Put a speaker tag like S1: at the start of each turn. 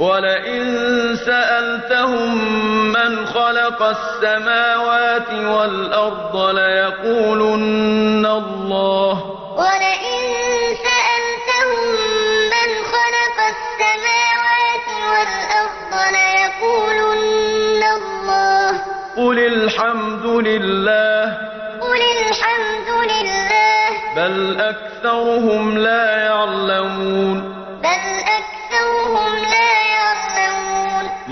S1: ولئن سألتهم من خلق السماوات والأرض ليقولن الله.
S2: ولئن سألتهم من خلق السماوات والأرض ليقولن الله.
S1: قل الحمد لله.
S2: قل الحمد لله.
S1: بل أكثرهم لا يعلمون.